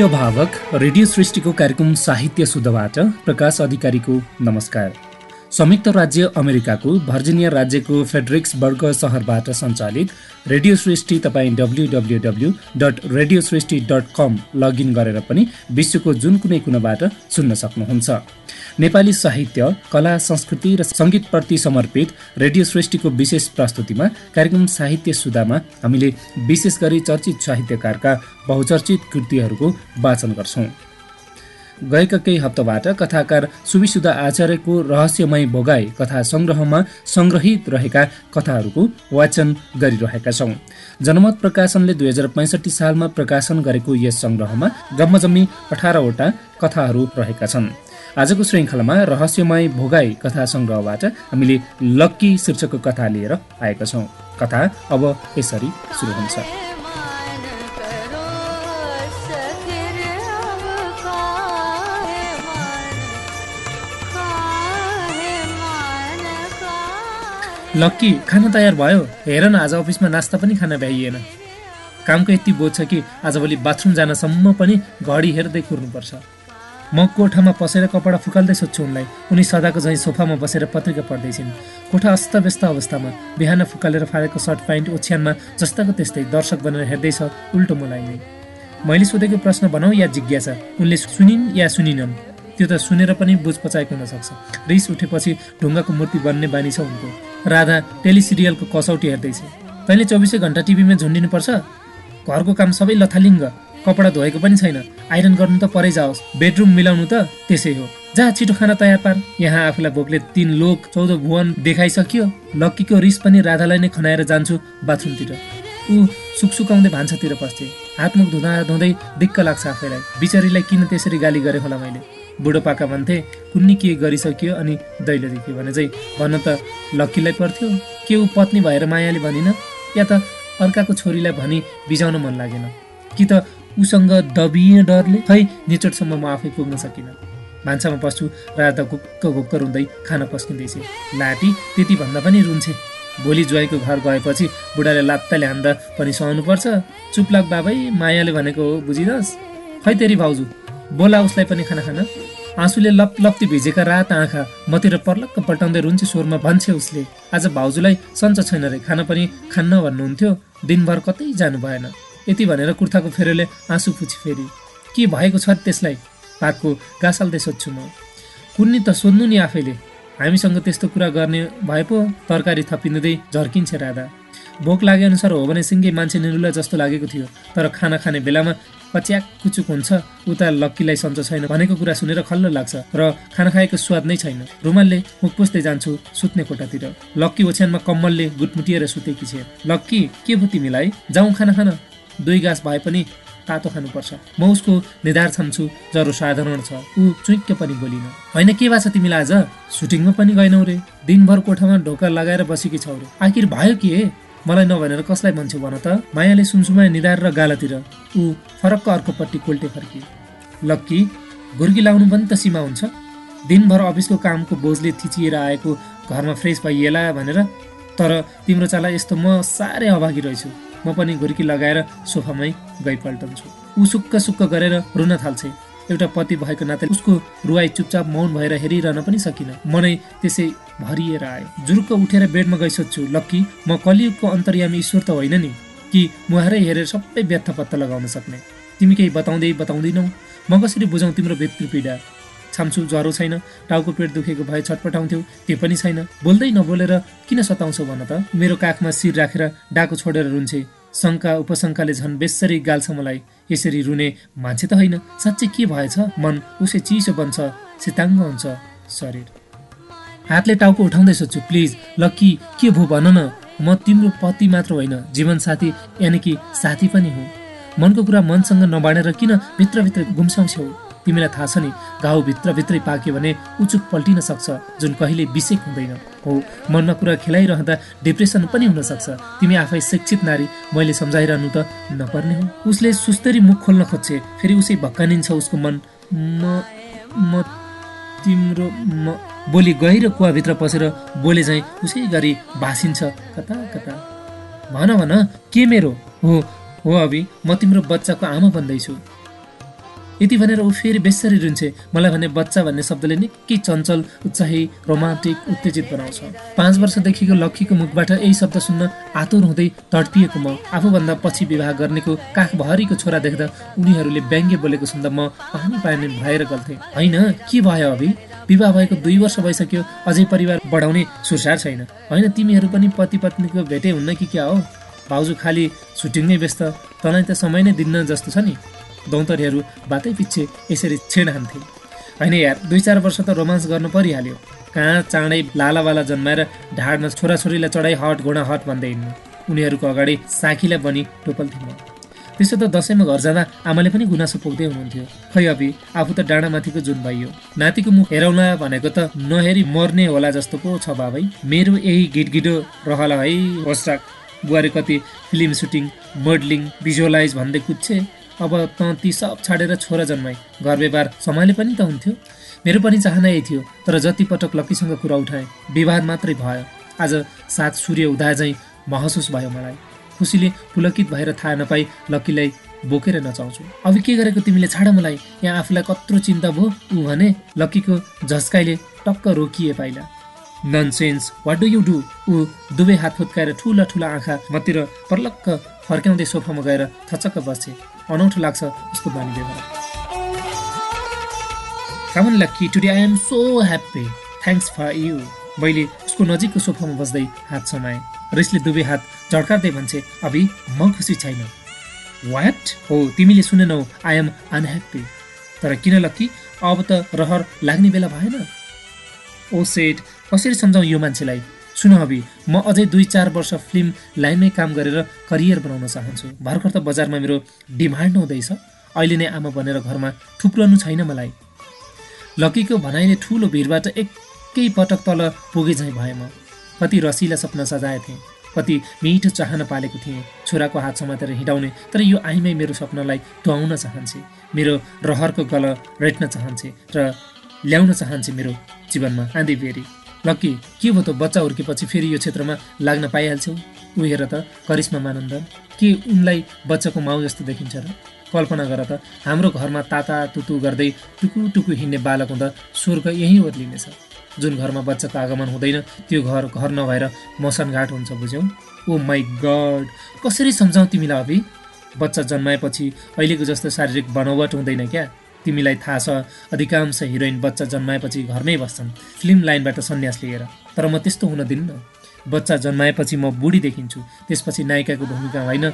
प्रिय भावक रेडियो सृष्टिको कार्यक्रम साहित्य शुद्धबाट प्रकाश अधिकारीको नमस्कार। संयुक्त राज्य अमेरिकाको भर्जिनिया राज्यको फेडरिक्सबर्ग सहरबाट सञ्चालित रेडियो सृष्टि तपाईँ W W W dot radio Srishti dot com login गरेर पनि विश्वको जुन कुनै कुनाबाट सुन्न सक्नुहुन्छ। नेपाली साहित्य कला संस्कृति र सङ्गीतप्रति समर्पित रेडियो सृष्टिको विशेष प्रस्तुतिमा कार्यक्रम साहित्य सुधामा हामीले विशेष गरी चर्चित साहित्यकारका बहुचर्चित कृतिहरूको वाचन गर्छौँ। गएका केही हप्ताबाट कथाकार सुविसुदा आचार्यको रहस्यमय भोगाई कथा सङ्ग्रहमा सङ्ग्रहित रहेका कथाहरूको वाचन गरिरहेका छौँ। जनमत प्रकाशनले दुई हजार पैँसठी सालमा प्रकाशन गरेको यस सङ्ग्रहमा जम्मजम्मी अठारवटा कथाहरू रहेका छन्। आजको श्रृङ्खलामा रहस्यमय भोगाई कथा सङ्ग्रहबाट हामीले लक्की शीर्षकको कथा लिएर आएका छौँ। कथा अब यसरी सुरु हुन्छ। लक्की खाना तयार भयो। हेर न आज अफिसमा नास्ता पनि खान भ्याइएन। कामको यति बोझ छ कि आजभोलि बाथरुम जानसम्म पनि घडी हेर्दै कुर्नुपर्छ। म कोठामा पसेर कपडा फुकाल्दै सोध्छु उनलाई उनी सदाको झैँ सोफामा बसेर पत्रिका पढ्दैछिन्। कोठा अस्तव्यस्त अवस्थामा बिहान फुकालेर फालेको सर्ट प्यान्ट ओछ्यानमा जस्ताको त्यस्तै दर्शक बनेर हेर्दैछ उल्टो मलाई नै मैले सोधेको प्रश्न भनौँ या जिज्ञासा? उनले सुनिन् या सुनिनन्? त्यो त सुनेर पनि बुझ पचाएको हुनसक्छ रिस उठेपछि ढुङ्गाको मूर्ति बन्ने बानी छ उनको। राधा टेलिसिरियलको कसौटी हेर्दैछ तैँले चौबिसै घन्टा टिभीमा झुन्डिनुपर्छ? घरको काम सबै लथालिङ्ग। कपडा धोएको पनि छैन। आइरन गर्नु त परै जाओस्। बेडरुम मिलाउनु त त्यसै हो। जहाँ छिटो खाना तयार पार। यहाँ आफूलाई भोकले तिन लोक चौध भुवन देखाइसक्यो। लक्कीको रिस पनि राधालाई नै खनाएर जान्छु बाथरुमतिर। ऊ सुकसुकाउँदै भान्सातिर पस्थे। हातमुख धुँदा धुँदै दिक्क लाग्छ आफैलाई। बिचरीलाई किन त्यसरी गाली गरे होला मैले? बुढोपाका भन्थे कुन्नी के गरिसक्यो अनि दैलो देख्यो भने चाहिँ भन्न त लक्कीलाई पर्थ्यो। के ऊ पत्नी भएर मायाले भनिन? या त अर्काको छोरीलाई भनी बिजाउन मन लागेन? कि त उसँग दबिए डरले? खै निचोटसम्म म आफै पुग्न सकिनँ। भान्सामा पस्छु राधा घुक्क घुक्क रुँदै खाना पस्किँदैछ। लाटी त्यति भन्दा पनि रुन्छे। भोलि ज्वाइँको घर गएपछि बुढाले लात्ताले हान्दा पनि सहनुपर्छ। चुपलाक बाबै मायाले भनेको हो बुझिनुहोस् खै तेरी भाउजू बोला उसलाई पनि खाना खान। आँसुले लप लप्ती भिजेका रात आँखा मतिर पर्लक्क पल्टाउँदै रुन्चे स्वरमा भन्छे उसले आज भाउजूलाई सन्च छैन रे खाना पनि खान्न भन्नुहुन्थ्यो दिनभर कतै जानु भएन। यति भनेर कुर्ताको फेरोले आँसु पुछि फेरि के भएको छ त्यसलाई? भातको गाँसाल्दै सोध्छु म। कुन्नी त सोध्नु नि आफैले। हामीसँग त्यस्तो कुरा गर्ने भए पो तरकारी थपिँदै झर्किन्छ राधा। भोक लागे अनुसार हो भने सिङ्गे मान्छे निरुला जस्तो लागेको थियो तर खाना खाने बेलामा कच्याक कुचुक हुन्छ। उता लक्कीलाई सन्चो छैन भनेको कुरा सुनेर खल्लो लाग्छ र खाना खाएको स्वाद नै छैन। रुमालले मुख पुस्दै जान्छु सुत्ने कोठातिर। लक्की ओछ्यानमा कम्मलले गुटमुटिएर सुतेकी छे। लक्की के भो तिमीलाई? जाउँ खाना खान। दुई गाँस भए पनि तातो खानुपर्छ। म उसको निधार छम्छु जरो साधारण छ। ऊ चुइक्क पनि बोलिन। होइन के भएको छ तिमीलाई आज? सुटिङमा पनि गएनौ रे। दिनभर कोठामा ढोका लगाएर बसेकी छौ रे। आखिर भयो के? मलाई नभनेर कसलाई भन्छौ भन त? मायाले सुनसुमाए निधार र गालातिर ऊ फरक्क अर्कोपट्टि कोल्टे फर्की लक्की गुर्गी लाउनु पनि त सीमा हुन्छ। दिनभर अफिसको कामको बोझले थिचिएर आएको घरमा फ्रेस भइएला भनेर तर तिम्रो चाला यस्तो म साह्रै अभागी रहेछु। म पनि घुर्की लगाएर सोफामै गइ पल्टन्छु ऊ सुक्क सुक्क गरेर रुन थाल्छे। एउटा पति भएको नाते उसको रुवाई चुपचाप मौन भएर हेरिरहन पनि सकिनँ। मनै त्यसै भरिएर आयो। जुरुक्क उठेर बेडमा सोध्छु लक्की म कलियुगको अन्तर्यामी ईश्वर त होइन नि कि मुहारै हेरेर सबै व्यर्थ पत्ता लगाउन सक्ने? तिमी केही बताउँदै बताउँदैनौ। म कसरी बुझाउँ तिम्रो भित्र पीडा? छाम्छु ज्वरो छैन टाउको पेट दुखेको भए छटपटाउँथ्यौ त्यो पनि छैन। बोल्दै नबोलेर किन सताउँछौ भन त? मेरो काखमा शिर राखेर डाको छोडेर रुन्छे। शङ्का उपशङ्काले झन् बेसरी गाल्छ मलाई यसरी रुने मान्छे त होइन। साँच्चै के भएछ? मन उसै चिसो बन्छ सिताङ्ग हुन्छ शरीर। हातले टाउको उठाउँदै सोध्छु प्लिज लक्की के भो भन न? म तिम्रो पति मात्र होइन जीवन साथी यानि कि साथी पनि हो। मनको कुरा मनसँग नबाँडेर किन भित्रभित्र गुम्साउँछौ तिमीलाई थाहा छ नि घाउ भित्रभित्रै पाक्यो भने उचुक पल्टिन सक्छ जुन कहिले विषेक हुँदैन। हो मनमा कुरा खेलाइरहँदा डिप्रेसन पनि हुन सक्छ। तिमी आफै शिक्षित नारी मैले सम्झाइरहनु त नपर्ने हो। उसले सुस्तरी मुख खोल्न खोज्छे फेरि उसै भक्कानिन्छ उसको मन। म म तिम्रो म बोली गहिरो कुवाभित्र पसेर बोले झैँ उसै गरी भाँसिन्छ। कता कता? भन भन के मेरो? हो हो अभि म तिम्रो बच्चाको आमा भन्दैछु। यति भनेर ऊ फेरि बेसरी रुन्छे मलाई भने बच्चा भन्ने शब्दले निकै चञ्चल उत्साही रोमान्टिक उत्तेजित बनाउँछ। पाँच वर्षदेखिको लक्कीको मुखबाट यही शब्द सुन्न आतुर हुँदै तडपिएको म। आफूभन्दा पछि विवाह गर्नेको काखभरिको छोरा देख्दा उनीहरूले व्यङ्ग्य बोलेको सुन्दा म पानी पानी भएर गल्थेँ। होइन के भयो अभि? विवाह भएको दुई वर्ष भइसक्यो अझै परिवार बढाउने सुरसार छैन। होइन तिमीहरू पनि पति पत्नीको भेटै हुन्न कि क्या हो? भाउजू खालि सुटिङमै व्यस्त तँलाई त समय नै दिन्न जस्तो छ नि। दौतरीहरू बातै पछि यसरी छेड हान्थे। होइन यार दुई चार वर्ष त रोमान्स गर्नु परिहाल्यो। कहाँ चाँडै लालावाला जन्माएर ढाडमा छोराछोरीलाई चढाइ हट घोडा हट भन्दै हिँड्नु। उनीहरूको अगाडि साखीलाई बनी टोपल्थे म त्यसो त दसैँमा घर जाँदा आमाले पनि गुनासो पोख्दै हुनुहुन्थ्यो। खै अभि आफू त डाँडामाथिको जुन भइयो नातिको मुख हेराउला भनेको त नहेरी मर्ने होला जस्तो पो छ बाबै। मेरो यही गिटगिडो रहला है होस्टाक। बुहारी कति फिल्म सुटिङ मोडलिङ भिजुअलाइज भन्दै कुद्छे। अब त ती सब छाडेर छोरा जन्माए। घर व्यवहार सम्हाले पनि त हुन्थ्यो। मेरो पनि चाहना यही थियो तर जति पटक लक्कीसँग कुरा उठाएँ विवाद मात्रै भयो। आज सात सूर्य उदा चाहिँ महसुस भयो मलाई। खुसीले पुलकित भएर थाहा नपाई लक्कीलाई बोकेर नचाउँछु। अब के गरेको तिमीले छाड मलाई? यहाँ आफूलाई कत्रो चिन्ता भयो? ऊ भने लक्कीको झस्काइले टक्क रोकिए पाइला। Nonsense what do you do ऊ दुवै हात फुत्काएर ठुला ठुला आँखा मतिर पर्लक्क फर्क्याउँदै सोफामा गएर थचक्क बस्छे अनौठो लाग्छ उसको बानी व्यवहार कामन lucky today I am so happy thanks for you मैले उसको नजिकको सोफामा बस्दै हात समाएँ रिसले दुवै हात झड्कार्दै भन्छे अभि म खुसी छैन। वाट हो तिमीले सुनेनौ आई एम अनह्याप्पी तर किन लक्की अब त रहर लाग्ने बेला भएन? ओ सेट कसरी सम्झाउँ यो मान्छेलाई? सुन अभि म अझै दुई चार वर्ष फिल्म लाइनमै काम गरेर करियर बनाउन चाहन्छु। भर्खर त बजारमा मेरो डिमान्ड हुँदैछ। अहिले नै आमा भनेर घरमा थुप्रनु छैन मलाई। लकीको भनाइले ठुलो भिडबाट एकै पटक तल पुगे झैँ भए म। कति रसिला सपना सजाएथेँ कति मिठो चाहना पालेको थिएँ। छोराको हात समातेर हिँडाउने तर यो आइमै मेरो सपनालाई टुवाउन चाहन्छे मेरो रहरको गल रेट्न चाहन्छे र ल्याउन चाहन्छे मेरो जीवनमा आँधी बेरी लक्की के भयो त बच्चा हुर्केपछि फेरि यो क्षेत्रमा लाग्न पाइहाल्छौ? ऊ हेर त करिश्मा मानन्द के उनलाई बच्चाको माउ जस्तो देखिन्छ र? कल्पना गर त हाम्रो घरमा ताता तुतु गर्दै टुकु टुकु हिँड्ने बालक हुँदा स्वर्ग यहीँ ओर्लिनेछ। जुन घरमा बच्चाको आगमन हुँदैन त्यो घर घर नभएर मसनघाट हुन्छ बुझ्यौ? ओ माई गड कसरी सम्झाउ तिमीलाई अभि? बच्चा जन्माएपछि अहिलेको जस्तो शारीरिक बनावट हुँदैन क्या? तिमीलाई थाहा छ अधिकांश हिरोइन बच्चा जन्माएपछि घरमै बस्छन्। फिल्म लाइनबाट सन्यास लिएर। तर म त्यस्तो हुन दिन्न। बच्चा जन्माएपछि म बुढी देखिन्छु। त्यसपछि नायिकाको भूमिका होइन।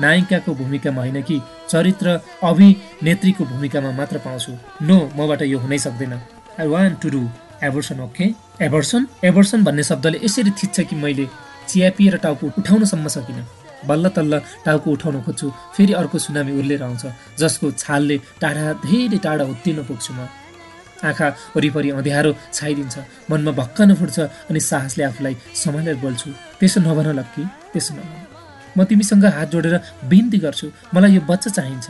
नायिकाको भूमिकामा होइन कि चरित्र अभिनेत्रीको भूमिकामा मात्र पाउँछु। नो मबाट यो हुनै सक्दैन। I want to do aversion okay aversion aversion भन्ने शब्दले यसरी थिच्छ कि मैले चिया पिएर टाउको उठाउनसम्म सकिनँ। बल्ल तल्ल टाउको उठाउन खोज्छु। फेरि अर्को सुनामी उर्लेर आउँछ जसको छालले टाढा धेरै टाढा उत्तिर्न पुग्छु म। आँखा वरिपरि अँध्यारो छाइदिन्छ मनमा भक्कन फुट्छ अनि साहसले आफूलाई सम्हालेर बोल्छु। त्यसो नभन लक्की त्यसो नभन। म तिमीसँग हात जोडेर बिन्ती गर्छु मलाई यो बच्चा चाहिन्छ।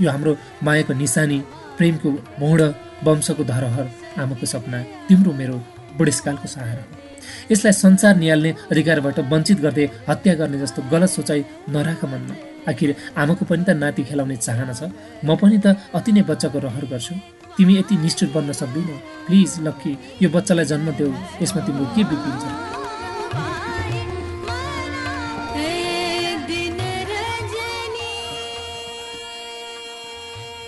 यो हाम्रो मायाको निशानी प्रेमको मोड वंशको धरोहर आमाको सपना तिम्रो मेरो बुढेसकालको सहारा। हो यसलाई संसार निहाल्ने अधिकारबाट वञ्चित गर्दै हत्या गर्ने जस्तो गलत सोचाइ नराख मनमा आखिर आमाको पनि त नाति खेलाउने चाहना छ। म पनि त अति नै बच्चाको रहर गर्छु। तिमी यति निष्ठुर बन्न सक्दैनौ। प्लिज लक्की यो बच्चालाई जन्म देऊ। यसमा तिम्रो के बिपिन्छ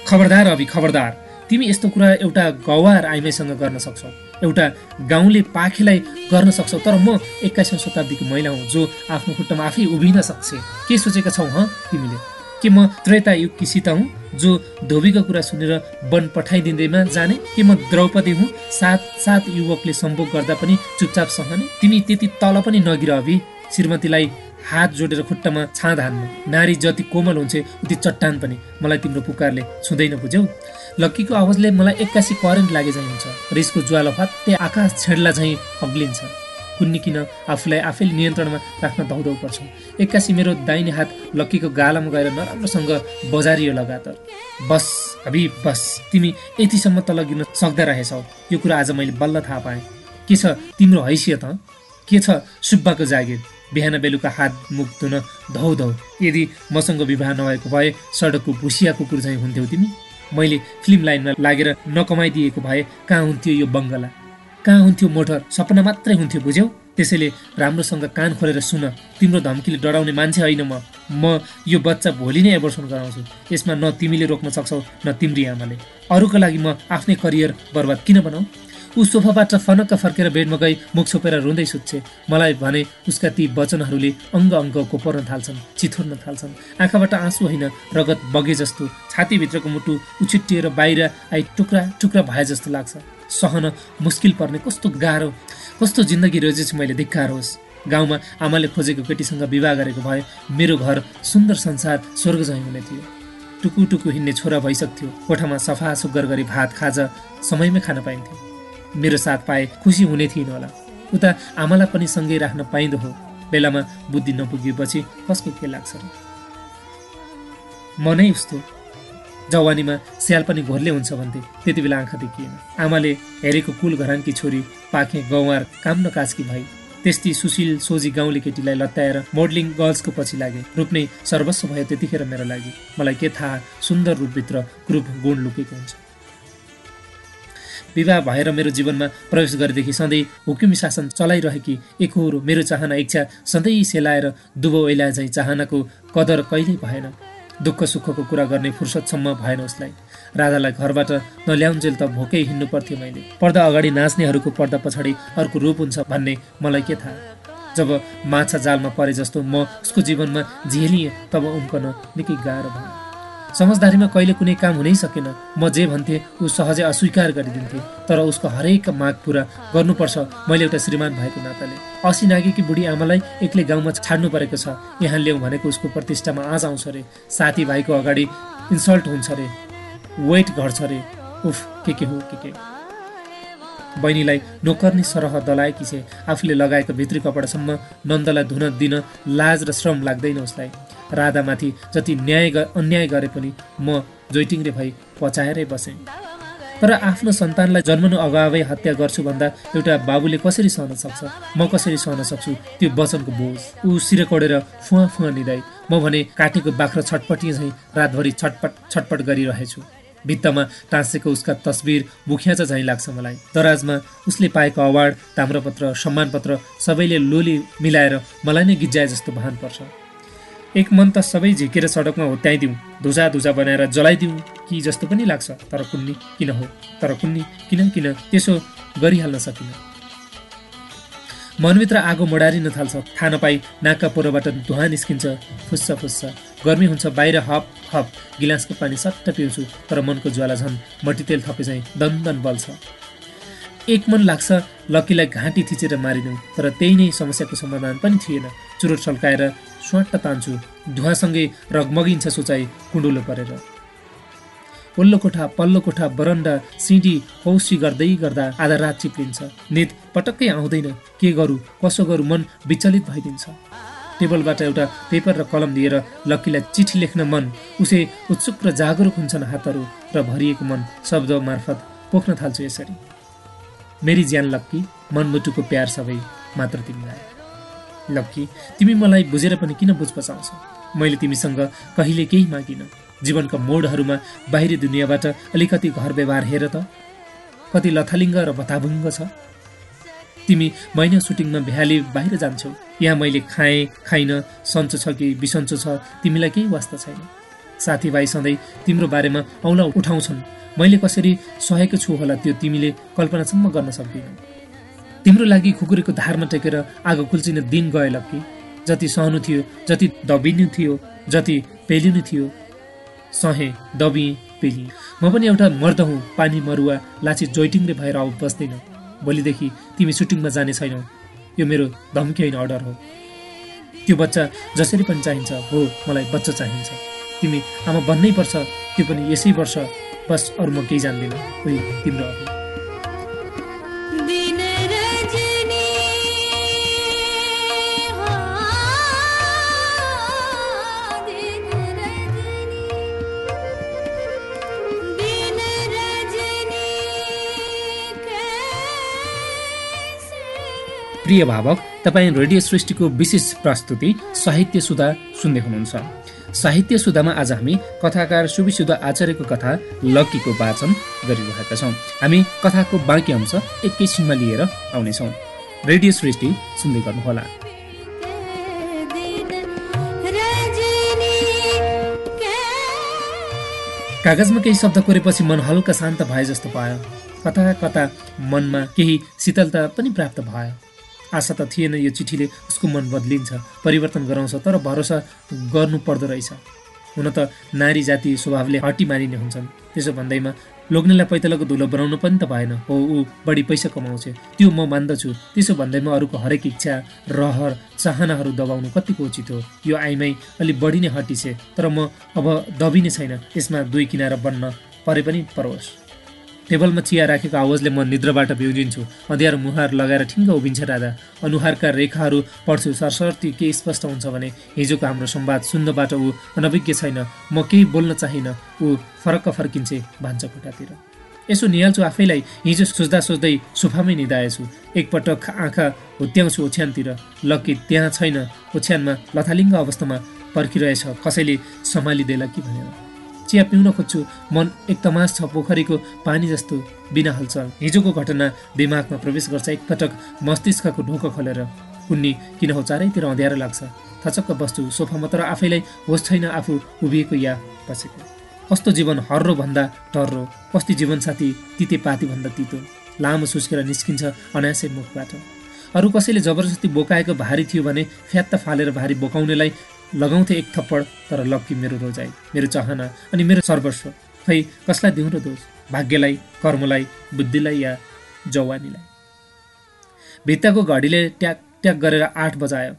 खबरदार अभि खबरदार। तिमी यस्तो कुरा एउटा गवार आइमाईसँग गर्न सक्छौ। एउटा गाउँले पाखेलाई गर्न सक्छौ तर म एक्काइसौँ शताब्दीको महिला हुँ जो आफ्नो खुट्टामा आफै उभिन सक्छ। के सोचेका छौ ह तिमीले? के म त्रेता युगकी सीता हुँ जो धोबीको कुरा सुनेर वन पठाइदिँदैमा जाने? के म द्रौपदी हुँ सात सात युवकले सम्भोग गर्दा पनि चुपचाप सहने तिमी त्यति तल पनि नगिर अभि। श्रीमतीलाई हात जोडेर खुट्टामा छाँद हान्नु। नारी जति कोमल हुन्छ उति चट्टान पनि। मलाई तिम्रो पुकारले छुँदैन बुझ्यौ? लक्कीको आवाजले मलाई एक्कासी करेन्ट लागे झैँ हुन्छ। रिसको ज्वाला फात्ते आकाश छेड्ला झैँ अग्लिन्छ। कुन्नी किन आफूलाई आफैले नियन्त्रणमा राख्न दौडौ पर्छ। एक्कासी मेरो दाहिने हात लक्कीको गालामा गएर नराम्रोसँग बजारियो लगातार। बस हबी बस तिमी यतिसम्म त लगिन सक्दा रहेछौ। यो कुरा आज मैले बल्ल थाहा पाएँ। के छ तिम्रो हैसियत के छ सुब्बाको जागिर? बिहान बेलुका हात मुख धुन धौ धौ यदि मसँग विवाह नभएको भए सडकको भुसिया कुकुर झैँ हुन्थ्यौ तिमी? मैले फिल्म लाइनमा लागेर नकमाइदिएको भए कहाँ हुन्थ्यो यो बङ्गला? कहाँ हुन्थ्यो मोटर? सपना मात्रै हुन्थ्यो बुझ्यौ? त्यसैले राम्रोसँग कान खोलेर सुन। तिम्रो धम्कीले डराउने मान्छे होइन म। म यो बच्चा भोलि नै एबोर्सन गराउँछु। यसमा न तिमीले रोक्न सक्छौ न तिम्री आमाले। अरूको लागि म आफ्नै करियर बर्बाद किन बनाऊ? ऊ सोफाबाट फनक्क फर्केर बेडमा गई मुख छोपेर रुँदै सुत्छे। मलाई भने उसका ती वचनहरूले अङ्ग अङ्गको पर्न थाल्छन् चिथोर्न थाल्छन्। आँखाबाट आँसु होइन रगत बगे जस्तो। छातीभित्रको मुटु उछिटिएर बाहिर आई टुक्रा टुक्रा भए जस्तो लाग्छ। सहन मुस्किल पर्ने कस्तो गाह्रो कस्तो जिन्दगी रोजेछु मैले धिक्कार होस्। गाउँमा आमाले खोजेको केटीसँग विवाह गरेको भए मेरो घर सुन्दर संसार स्वर्ग हुने थियो। टुकु टुकु हिँड्ने छोरा भइसक्थ्यो। कोठामा सफा सुग्घर गरी भात खाजा समयमै खान पाइन्थ्यो। मेरो साथ पाए खुसी हुने थिइनँ होला। उता आमालाई पनि सँगै राख्न पाइँदो हो। बेलामा बुद्धि नपुगेपछि कसको के लाग्छ? र म नै उस्तो जवानीमा स्याल पनि घोरले हुन्छ भन्थे। त्यति बेला आँखा देखिएन। आमाले हेरेको कुल घरानकी छोरी पाखे गौवार काम न कास्की भाइ त्यस्ती सुशील सोझी गाउँले केटीलाई लत्याएर मोडलिङ गर्ल्सको पछि लागे। रूप नै सर्वस्व भयो त्यतिखेर मेरो लागि। मलाई के थाहा? सुन्दर रूपभित्र रूप गुण लुकेको हुन्छ। विवाह भएर मेरो जीवनमा प्रवेश गरेदेखि सधैँ हुकुमी शासन चलाइरहेकी एकहोरो मेरो चाहना इच्छा सधैँ सेलाएर दुबो ओइला झैँ चाहनाको कदर कहिल्यै भएन। दुःख सुखको कुरा गर्ने फुर्सदसम्म भएन उसलाई। राजालाई घरबाट नल्याउन्जेल त भोकै हिँड्नु पर्थ्यो मैले। पर्दा अगाडि नाच्नेहरूको पर्दा पछाडि अर्को रूप हुन्छ भन्ने मलाई के थाहा? जब माछा जालमा परे जस्तो म उसको जीवनमा झेलिएँ तब उम्कन निकै गाह्रो भयो। समझदारीमा कहिले कुनै काम हुनै सकेन। म जे भन्थे ऊ सहजै अस्वीकार गरिदिन्थे। तर उसको हरेक माग पुरा गर्नुपर्छ। मैले एउटा श्रीमान भएको नाताले। असी नागेकी बुढी आमालाई एक्लै गाउँमा छाड्नु परेको छ। यहाँ ल्याउँ भनेको उसको प्रतिष्ठामा आज आउँछ अरे साथीभाइको अगाडि इन्सल्ट हुन्छ अरे वेट घट्छ अरे उफ के के हो के के? बहिनीलाई नोकर्ने सरह दलाएकी छे। आफूले लगाएको भित्री कपडासम्म नन्दलाई धुन दिन लाज र श्रम लाग्दैन उसलाई। राधामाथि जति न्याय अन्याय गरे पनि म जोइटिङले भई पचाएरै बसेँ। तर आफ्नो सन्तानलाई जन्मनु अगावै हत्या गर्छु भन्दा एउटा बाबुले कसरी सहन सक्छ? म कसरी सहन सक्छु? त्यो वचनको बोझ। ऊ सिर कोडेर फुवा फुवा निदाई म भने काटेको बाख्रो छटपटी झैँ रातभरि छटपट छटपट गरिरहेछु। भित्तामा टाँसेको उसका तस्बिर बुख्याचा झैँ लाग्छ मलाई। दराजमा उसले पाएको अवार्ड ताम्रपत्र सम्मानपत्र सबैले लोली मिलाएर मलाई नै गिज्जाए जस्तो भान पर्छ। एक मन त सबै झिकेर सडकमा होत्याइदिउँ। धुजा धुजा बनाएर जलाइदिउँ कि जस्तो पनि लाग्छ तर कुन्नी किन हो? तर कुन्नी किन किन त्यसो गरिहाल्न सकिन? मनभित्र आगो मडारिन थाल्छ। थाहा नपाई नाकका पोरोबाट धुवा निस्किन्छ। फुस्छ फुस्छ गर्मी हुन्छ बाहिर हप हप। गिलासको पानी सट्ट पिउँछु तर मनको ज्वाला झन् मट्टीतेल थपे चाहिँ दन्दन बल्छ। एक मन लाग्छ लक्कीलाई घाँटी थिचेर मारिदिउँ तर त्यही नै समस्याको समाधान पनि थिएन। चुरोट सल्काएर स्वाट तान्छु धुवासँगै रगमगिन्छ सोचाइ कुण्डुलो परेर। ओल्लो कोठा पल्लो कोठा बरन्डा सिँढी हौसी गर्दै गर्दा आधा रात चिप्लिन्छ। निद पटक्कै आउँदैन के गरौँ कसो गरौँ मन विचलित भइदिन्छ। टेबलबाट एउटा पेपर र कलम दिएर लक्कीलाई चिठी लेख्न मन उसै उत्सुक र जागरुक हुन्छन् हातहरू र भरिएको मन शब्द मार्फत पोख्न थाल्छु यसरी। मेरी ज्यान लक्की मनमुटुको प्यार सबै मात्र तिमीलाई। लक्की तिमी मलाई बुझेर पनि किन बुझ पचाउँछौ मैले तिमीसँग कहिले केही मागिन। जीवनका मोडहरूमा बाहिरी दुनियाँबाट अलिकति घर व्यवहार हेर त। कति लथालिङ्ग र भताभुङ्ग छ। तिमी महिना सुटिङमा भ्याली बाहिर जान्छौ। यहाँ मैले खाएँ खाइन सन्चो छ कि बिसन्चो छ तिमीलाई केही वास्ता छैन। साथीभाइ सधैँ तिम्रो बारेमा औला उठाउँछन्। मैले कसरी सहेको छु होला त्यो तिमीले कल्पनासम्म गर्न सक्दिनौ। तिम्रो लागि खुकुरीको धारमा टेकेर आगो कुल्चिने दिन गएल कि? जति सहनु थियो जति दबिनु थियो जति पेलिनु थियो सहे दबी पेली। म पनि एउटा मर्द हुँ पानी मरुवा लाची जोइटिङले भएर अब बस्दैन। भोलिदेखि तिमी सुटिङमा जाने छैनौ। यो मेरो धम्की होइन अर्डर हो। त्यो बच्चा जसरी पनि चाहिन्छ हो मलाई बच्चा चाहिन्छ। तिमी आमा बन्नै पर्छ त्यो पनि यसै वर्ष। बस अरू म केही जान्दिनँ। उही तिम्रो प्रिय भावक तपाईँ रेडियो सृष्टिको विशेष प्रस्तुति साहित्य सुधा सुन्दै हुनुहुन्छ। साहित्य सुधामा आज हामी कथाकार सुविशुद्ध आचार्यको कथा लक्कीको वाचन गरिरहेका छौँ। हामी कथाको बाँकी अंश एकैछिनमा लिएर आउनेछौँ। रेडियो सृष्टि सुन्दै गर्नुहोला। कागजमा केही शब्द कोरेपछि मन हल्का शान्त भए जस्तो पायो। कता कता मनमा केही शीतलता पनि प्राप्त भयो। आशा त थिएन यो चिठीले उसको मन बदलिन्छ परिवर्तन गराउँछ तर भरोसा गर्नु पर्दो रहेछ। हुन त नारी जाति स्वभावले हटी मारिने हुन्छन्। त्यसो भन्दैमा लोग्नेलाई पैतलाको धुलो बनाउनु पनि त भएन। हो ऊ बढी पैसा कमाउँछ। त्यो म मान्दछु। त्यसो भन्दैमा अरूको हरेक इच्छा रहर चाहनाहरू दबाउनु कतिको उचित हो। यो आइमाई अलि बढी नै हटिछे तर म अब दबिने छैन। यसमा दुई किनारा बन्न परे पनि परोस्। टेबलमा चिया राखेको आवाजले म निद्राबाट बिउजिन्छु अँध्यारो मुहार लगाएर ठिङ्ग उभिन्छ राधा। अनुहारका रेखाहरू पढ्छु। सरसर्ती के स्पष्ट हुन्छ भने हिजोको हाम्रो संवाद सुन्नबाट ऊ अनभिज्ञ छैन। म केही बोल्न चाहिनँ। ऊ फरक्क फर्किन्छे भान्सा कोठातिर यसो निहाल्छु आफैलाई। हिजो सोच्दा सोच्दै सोफामै निधाएछु। एकपटक आँखा हुत्याउँछु ओछ्यानतिर। लक्की त्यहाँ छैन। ओछ्यानमा लथालिङ्ग अवस्थामा पर्खिरहेछ। कसैले सम्हालिँदैला कि भनेर। चिया पिउन खोज्छु। मन एक तमास छ पोखरीको पानी जस्तो बिना हलचल। हिजोको घटना दिमागमा प्रवेश गर्छ एकपटक मस्तिष्कको ढोको खोलेर। उन्नी किन हो चारैतिर अँध्यारो लाग्छ? थचक्क बस्छु सोफामा तर आफैलाई होस् छैन आफू उभिएको या बसेको। कस्तो जीवन हर्रो भन्दा टर्रो कस्ती जीवनसाथी तिते पाती भन्दा तितो। लामो सुस्केर निस्किन्छ अनायासै मुखबाट। अरू कसैले जबरजस्ती बोकाएको भारी थियो भने फ्यात्त फालेर भारी बोकाउनेलाई लगाउँथे एक थप्पड तर लक्की मेरो रोजाइ मेरो चाहना अनि मेरो सर्वस्व। खै कसलाई दिउँ र दोष? भाग्यलाई कर्मलाई बुद्धिलाई या जवानीलाई? भित्ताको घडीले ट्याक ट्याक गरेर आठ बजायो।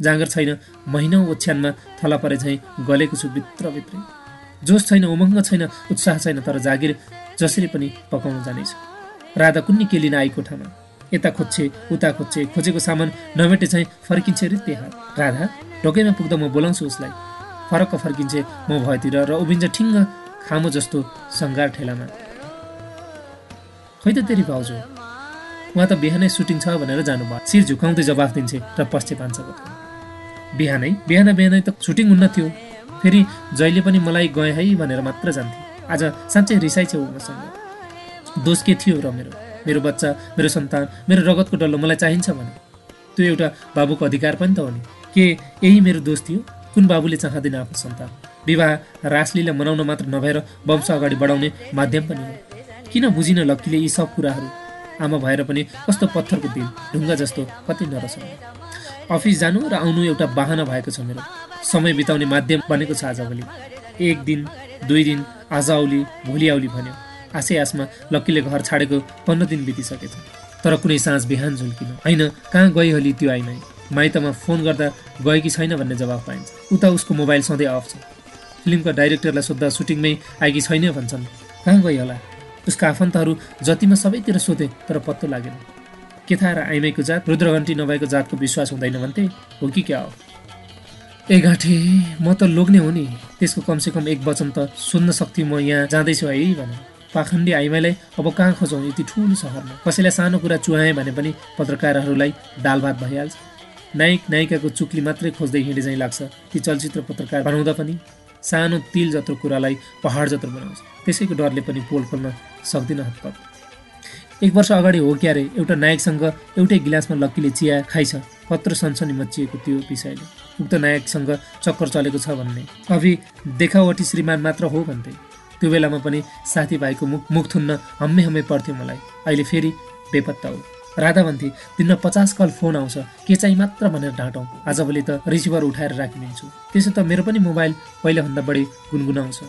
जाँगर छैन महिनौ ओछ्यानमा थला परे झैँ गलेको छु भित्रभित्रै जोस छैन उमङ्ग छैन उत्साह छैन तर जागिर जसरी पनि पकाउन जानेछ। राधा कुन्नी केलिन आई कोठामा यता खोज्छे उता खोज्छे खोजेको सामान नमेटे चाहिँ फर्किन्छे रित्ते राधा? ढोकैमा पुग्दा म बोलाउँछु उसलाई। फरक्क फर्किन्छे म भएतिर र उभिन्छ ठिङ्ग खामो जस्तो सङ्गार ठेलामा। खै त तेरि भाउजू? उहाँ त बिहानै सुटिङ छ भनेर जानुभयो। शिर झुकाउँदै जवाफ दिन्छे र पश्चे पान्छको बिहानै? बिहान बिहानै त सुटिङ हुन्न थियो। फेरि जहिले पनि मलाई गए है भनेर मात्र जान्थे। आज साँच्चै रिसाइ छ उसँग दोष के थियो र मेरो? मेरो बच्चा मेरो सन्तान मेरो रगतको डल्लो मलाई चाहिन्छ भने। त्यो एउटा बाबुको अधिकार पनि त हो नि। के यही मेरो दोष थियो। कुन बाबुले चाहँदैन आफ्नो सन्तान। विवाह रासलीला मनाउन मात्र नभएर वंश अगाडि बढाउने माध्यम पनि हो। किन बुझिन लक्कीले यी सब कुराहरू? आमा भएर पनि कस्तो पत्थरको दिल ढुङ्गा जस्तो कति नरस अफिस जानु र आउनु एउटा बाहना भएको छ मेरो। समय बिताउने माध्यम बनेको छ आजभोलि। एक दिन दुई दिन आज आउली भोलि आउली भन्यो। आशै आसमा लक्कीले घर छाडेको पन्ध्र दिन बितिसकेछ। तर कुनै साँझ बिहान झुल्किनु। होइन कहाँ गइहाली त्यो आइमाई? माइतमा फोन गर्दा गयो कि छैन भन्ने जवाफ पाइन्छ। उता उसको मोबाइल सधैँ अफ छ। फिल्मका डाइरेक्टरलाई सोद्धा सुटिङमै आएकी छैन भन्छन्। कहाँ गयो होला? उसका आफन्तहरू जतिमा सबैतिर सोधे तर पत्तो लागेन। के थाहा र आइमाईको जात रुद्रघन्टी नभएको जातको विश्वास हुँदैन भन्थे। हो कि क्या हो? ए घाँटे म त लोग्ने हो नि। त्यसको कमसेकम एक वचन त सुन्न सक्थेँ म यहाँ जाँदैछु है भने। पाखण्डी आइमाईलाई अब कहाँ खोजौँ? यति ठुलो सहरमा। कसैलाई सानो कुरा चुहाएँ भने पनि पत्रकारहरूलाई दाल भात भइहाल्छ। नायक नायिकाको चुक्ली मात्रै खोज्दै हिँडे चाहिँ लाग्छ। ती चलचित्र पत्रकार बनाउँदा पनि सानो तिल जत्रो कुरालाई पहाड जत्रो बनाउँछ। त्यसैको डरले पनि पोल खोल्न सक्दिनँ हतपत एक वर्ष अगाडि हो क्यारे एउटा नायकसँग एउटै गिलासमा लक्कीले चिया खाइछ। कत्रो सनसनी मचिएको त्यो विषयले उक्त नायकसँग चक्कर चलेको छ भन्ने। अभि देखावटी श्रीमान मात्र हो भन्थे त्यो बेलामा पनि साथीभाइको मुख मुख थुन्न हम्मे हम्मे पर्थ्यो मलाई। अहिले फेरि बेपत्ता हो। राधा भन्थे दिनमा पचास कल फोन आउँछ के चाहिँ मात्र भनेर ढाँटौँ आजभोलि त रिसिभर उठाएर राखिदिन्छु त्यसो त मेरो पनि मोबाइल पहिलाभन्दा बढी गुनगुनाउँछ।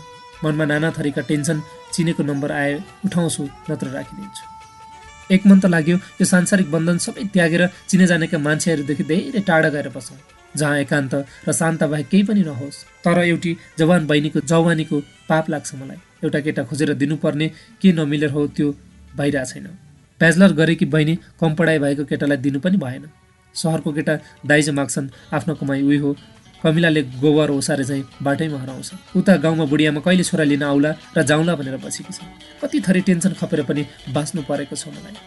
मनमा नाना थरीका टेन्सन चिनेको नम्बर आए उठाउँछु नत्र राखिदिन्छु। एक मन त लाग्यो यो सांसारिक बन्धन सबै त्यागेर चिने जानेका मान्छेहरूदेखि धेरै टाढा गएर बसौँ। जहाँ एकान्त र शान्त बाहेक केही पनि नहोस् तर एउटी जवान बहिनीको जवानीको पाप लाग्छ मलाई। एउटा केटा खोजेर दिनुपर्ने के नमिलेर हो त्यो भइरहेको छैन ब्याचलर गरेकी बहिनी कम पढाइ भएको केटालाई दिनु पनि भएन। सहरको केटा दाइजो माग्छन् आफ्नो कमाइ उही हो। कमिलाले गोबर ओसारे चाहिँ बाटैमा हराउँछ। उता गाउँमा बुढियामा कहिले छोरा लिन आउला र जाउँला भनेर बसेकी छ कति थरी टेन्सन खपेर पनि बाँच्नु परेको छ मलाई।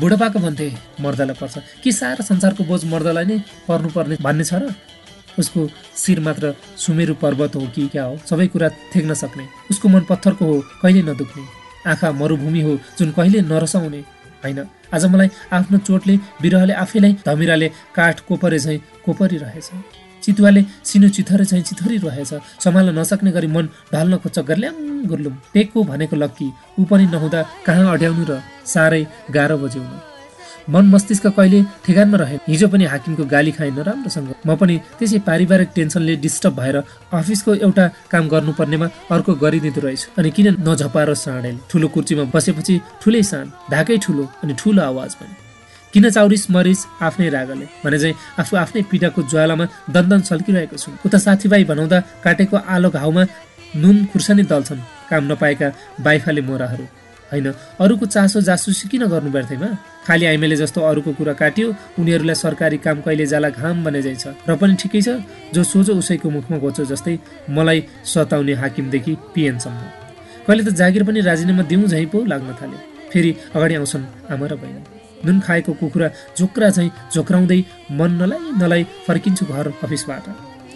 बुढोपाको भन्थे मर्दालाई पर्छ। कि सारा संसारको बोझ मर्दालाई नै पर्नुपर्ने भन्ने छ र? उसको शिर मात्र सुमेरु पर्वत हो कि क्या हो? सबै कुरा थेक्न सक्ने। उसको मन पत्थरको हो कहिले नदुख्ने। आँखा मरुभूमि हो जुन कहिले नरसाउने होइन? आज मलाई आफ्नो चोटले बिरहले आफैलाई धमिराले काठ कोपरे झैँ कोपरिरहेछ। चितुवाले सिनो चिथरे चाहिँ चिथरिरहेछ। सम्हाल्न नसक्ने गरी मन ढल्न खोज्छ गर्ल्याङ गुर्लुम टेकको भनेको लक्की ऊ पनि नहुँदा कहाँ अड्याउनु र साह्रै गाह्रो बज्याउनु? मन मस्तिष्क कहिले ठेगानमा रहे हिजो पनि हाकिमको गाली खाइन राम्रोसँग म पनि त्यसै पारिवारिक टेन्सनले डिस्टर्ब भएर अफिसको एउटा काम गर्नुपर्नेमा अर्को गरिदिँदो रहेछ। अनि किन नझपारो साँडेल ठुलो कुर्चीमा बसेपछि ठुलै साँड ढाकै ठुलो अनि ठुलो आवाज पनि किन चाउरिस मरिस आफ्नै रागले? भने चाहिँ आफू आफ्नै पिठाको ज्वालामा दन्दन सल्किरहेको छु। उता साथीभाइ भनाउँदा काटेको आलो घाउमा नुन खुर्सानी दल्छन्। काम नपाएका बाइफाले मोराहरू। होइन? अरूको चासो जासुसी किन गर्नु व्यर्थैमा? खालि आइमेले जस्तो अरूको कुरा काट्यो उनीहरूलाई सरकारी काम कहिले जाला घाम बने जाइछ। र पनि ठिकै छ जो सोझो उसैको मुखमा गोचो जस्तै मलाई सताउने हाकिमदेखि पिएनसम्म। कहिले त जागिर पनि राजीनामा दिउँ झै पो लाग्न थाल्यो। फेरि अगाडि आउँछन् आमा र बहिनी। नुन खाएको कुखुरा झोक्रा झैँ झोक्राउँदै मन नलाई नलाई फर्किन्छु घर अफिसबाट।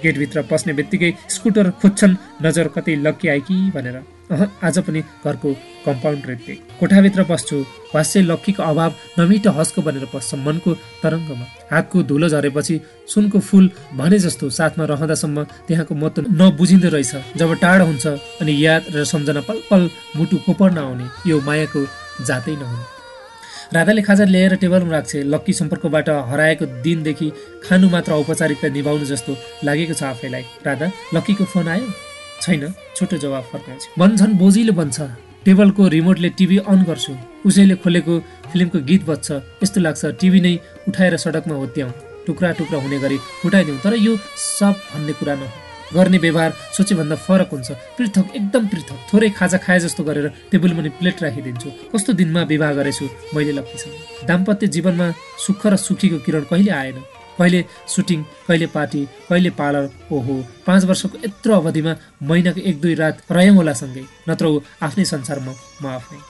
गेटभित्र पस्ने बित्तिकै स्कुटर खोज्छन् नजर कतै लक्की कि भनेर। आज पनि घरको कम्पाउन्ड रेट्दै कोठाभित्र पस्छु भाष्य लक्कीको अभाव नमिठो हस्को बनेर पस्छ मनको तरङ्गमा। हातको धुलो झरेपछि सुनको फुल भने जस्तो साथमा रहँदासम्म त्यहाँको महत्व नबुझिँदो रहेछ। जब टाढो हुन्छ अनि याद र सम्झना पल पल मुटु कोपर नआउने यो मायाको जातै नहुने। राधाले खाजा ल्याएर टेबलमा राख्छे। लक्की सम्पर्कबाट हराएको दिनदेखि खानु मात्र औपचारिकता निभाउनु जस्तो लागेको छ आफैलाई। राधा लक्कीको फोन आयो? छैन? छोटो जवाब फर्काउँछ। मन झन् बोजिलो बन्छ। टेबलको रिमोटले टिभी अन गर्छु। उसैले खोलेको फिल्मको गीत बज्छ। यस्तो लाग्छ टिभी नै उठाएर सडकमा होत्याउँ टुक्रा टुक्रा हुने गरी फुटाइदिउँ। तर यो सब भन्ने कुरा न गर्ने व्यवहार सोचेभन्दा फरक हुन्छ। पृथक एकदम पृथक। थोरै खाजा खाए जस्तो गरेर टेबल मुनि प्लेट राखिदिन्छु। कस्तो दिनमा विवाह गरेछु मैले लक्कीसँग दाम्पत्य जीवनमा सुख र सुखीको किरण कहिले आएन? कहिले सुटिङ कहिले पार्टी कहिले पार्लर ओहो पाँच वर्षको यत्रो अवधिमा महिनाको एक दुई रात रह्यौँ होला सँगै नत्र ऊ आफ्नै संसारमा म आफ्नै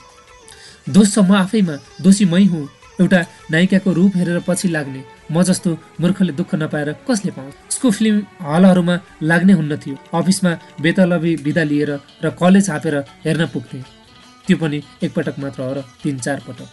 दोष छ म आफैमा दोषी मै हुँ एउटा नायिकाको रूप हेरेर पछि लाग्ने म जस्तो मूर्खले दुःख नपाएर कसले पाउँछ उसको फिल्म हलहरूमा लाग्ने हुन्न थियो अफिसमा बेतलबी बिदा लिएर र कलेज छापेर हेर्न पुग्थे। त्यो पनि एकपटक मात्र हो र तिन चार पटक।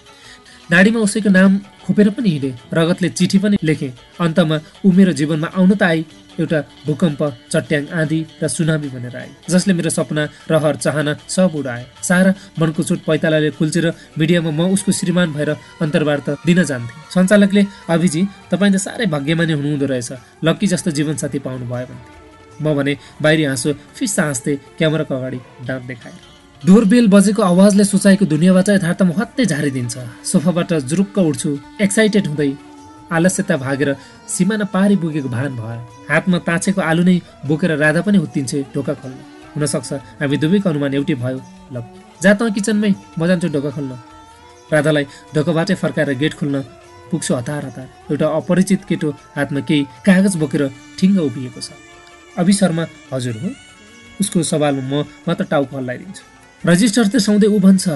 नाडीमा उसैको नाम खोपेर पनि हिँडे रगतले चिठी पनि लेखे। अन्तमा ऊ मेरो जीवनमा आउन त आई एउटा भूकम्प चट्याङ आँधी र सुनामी भनेर आए जसले मेरो सपना रहर चाहना सब उडाए। सारा मनको चोट पैतालाले कुल्चेर मिडियामा म उसको श्रीमान भएर अन्तर्वार्ता दिन जान्थे। सञ्चालकले अभिजी तपाईँ त साह्रै भाग्यमानी हुनुहुँदो रहेछ। लक्की जस्तो जीवनसाथी पाउनु भयो भन्थे। म भने बाहिरी हाँसो फिस्सा हाँस्दै क्यामेराको अगाडि दाँत देखाएँ डोरबेल बजेको आवाजले सोचाएको दुनियाँबाट यथार्थमा हत्तै झारिदिन्छ। सोफाबाट जुरुक्क उठ्छु एक्साइटेड हुँदै आलस्यता भागेर सिमाना पारी पुगेको भान भयो हातमा ताँचेको आलु नै बोकेर राधा पनि हुत्तिन्छे ढोका खोल्न। हुनसक्छ हामी दुवैको अनुमान एउटै भयो। ल जा त किचनमै म जान्छु ढोका खोल्न। राधालाई ढोकाबाटै फर्काएर गेट खोल्न पुग्छु हतार हतार। एउटा अपरिचित केटो हातमा केही कागज बोकेर ठिङ्ग उभिएको छ। अभि शर्मा हजुर हो? उसको सवालमा म मात्र टाउको हल्लाइदिन्छु। रजिस्टर त सधैँ ऊ भन्छ।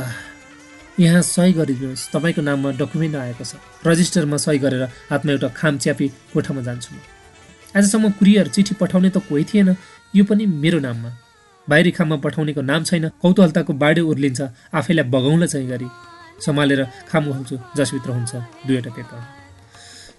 यहाँ सही गरिदिनुहोस्। तपाईँको नाममा डकुमेन्ट आएको छ। रजिस्टरमा सही गरेर हातमा एउटा खाम च्यापी कोठामा जान्छु म। आजसम्म कुरियर चिठी पठाउने त कोही थिएन। यो पनि मेरो नाममा। बाहिरी खाममा पठाउनेको नाम छैन। कौतूहलताको बाढी उर्लिन्छ। आफैलाई बगाउँला चाहिँ गरी सम्हालेर खाम खोल्छु जसभित्र हुन्छ दुईवटा पेपर।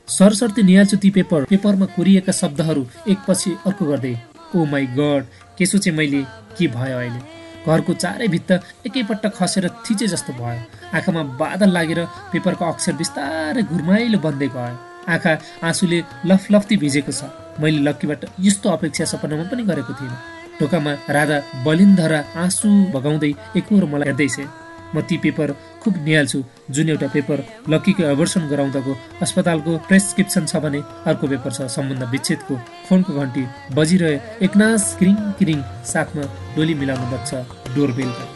सरसर्ती निहाल्छु ती पेपर। पेपरमा कुरिएका शब्दहरू एकपछि अर्को गर्दै ओ माई गड केसो चाहिँ मैले? के भयो अहिले? घरको चारै भित्त एकैपट्ट खसेर थिचे जस्तो भयो। आँखामा बादल लागेर पेपरको अक्षर बिस्तारै घुर्माइलो बन्दै गयो। आँखा आँसुले लफलफ्ती भिजेको छ। मैले लक्कीबाट यस्तो अपेक्षा सपनामा पनि गरेको थिइनँ। ढोकामा राधा बलिन्धरा आँसु भगाउँदै एकहोर मलाई हेर्दैछ। म ती पेपर खुब निहाल्छु जुन एउटा पेपर लक्कीको एभर्सन गराउँदाको अस्पतालको प्रेसक्रिप्सन छ भने अर्को पेपर छ सम्बन्ध विच्छेदको। फोनको घन्टी बजिरहे एकनास किरिङ किरिङ साथमा डोली मिलाउनु बच्छ डोरबेलका।